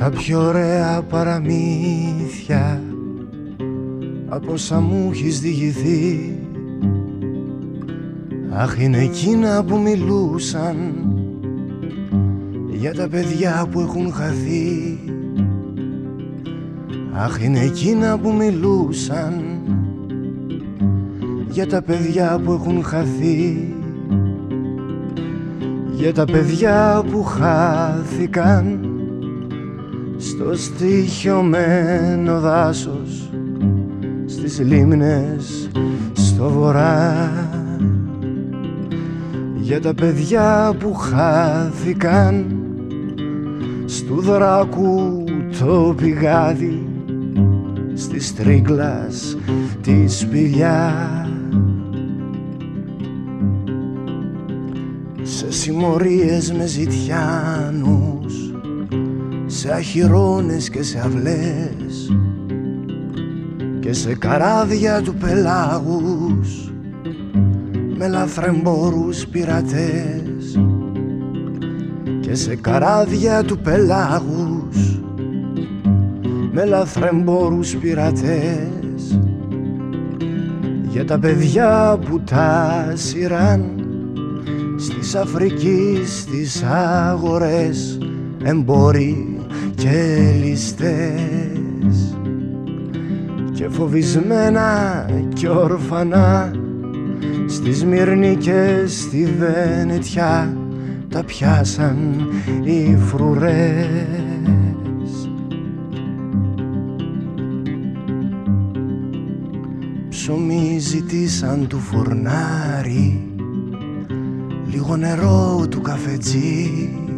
τα πιο ωραία παραμύθια από όσα μου έχεις διηγηθεί. Αχ είναι εκείνα που μιλούσαν για τα παιδιά που έχουν χαθεί. Αχ είναι εκείνα που μιλούσαν για τα παιδιά που έχουν χαθεί. Για τα παιδιά που χάθηκαν στο στοιχειωμένο δάσος στις λίμνες στο βορρά. Για τα παιδιά που χάθηκαν στου δράκου το πηγάδι στις τρίγκλας της σπηλιά. Σε συμμορίες με ζητιάνους σε αχυρώνες και σε αυλές και σε καράβια του πελάγους με λαθρεμπόρους πειρατές και σε καράβια του πελάγους με λαθρεμπόρους πειρατές. Για τα παιδιά που τα σειράν στις Αφρικής τις αγορές εμπόροι και ληστές και φοβισμένα και ορφανά στη Σμύρνη και στη Βενετιά τα πιάσαν οι φρουρές. Ψωμί ζητήσαν του φουρνάρι λίγο νερό του καφετζή. τα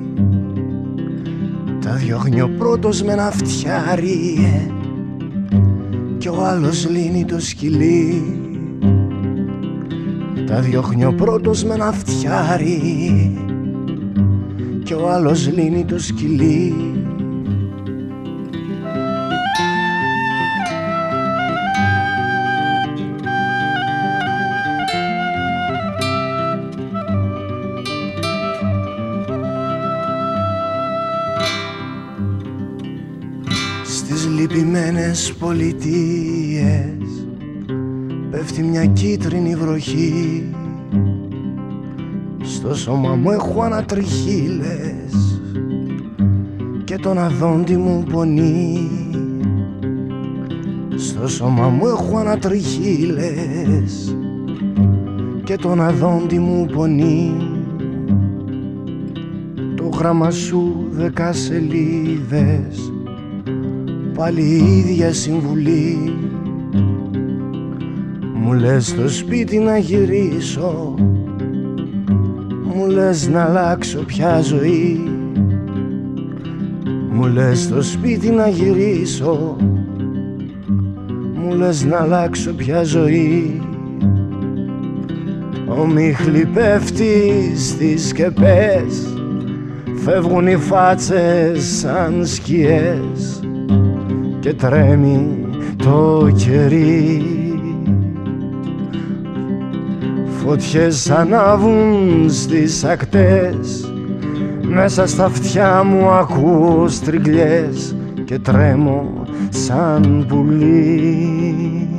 διώχνει ο πρώτος με ένα φτιάρι. Ε, και ο άλλος λύνει το σκυλί. Τα διώχνει ο πρώτος με ένα φτιάρι. Και ο άλλος λύνει το σκυλί λυπημένες πολιτείες. Πέφτει μια κίτρινη βροχή. Στο σώμα μου έχω ανατριχίλες και τον αδόντι μου πονεί. Στο σώμα μου έχω ανατριχίλες και τον αδόντι μου πονεί. Το γράμμα σου δέκα σελίδες πάλι η ίδια συμβουλή. Μου λες στο σπίτι να γυρίσω Μου λες να αλλάξω πια ζωή. Μου λες στο σπίτι να γυρίσω Μου λες να αλλάξω πια ζωή. Ο μίχλη πέφτει στις σκεπές Φεύγουν οι φάτσες σαν σκιές Και τρέμει το κερί. Φωτιές ανάβουν στις ακτές Μέσα στα αυτιά μου ακούω στριγλιές Και τρέμω σαν πουλί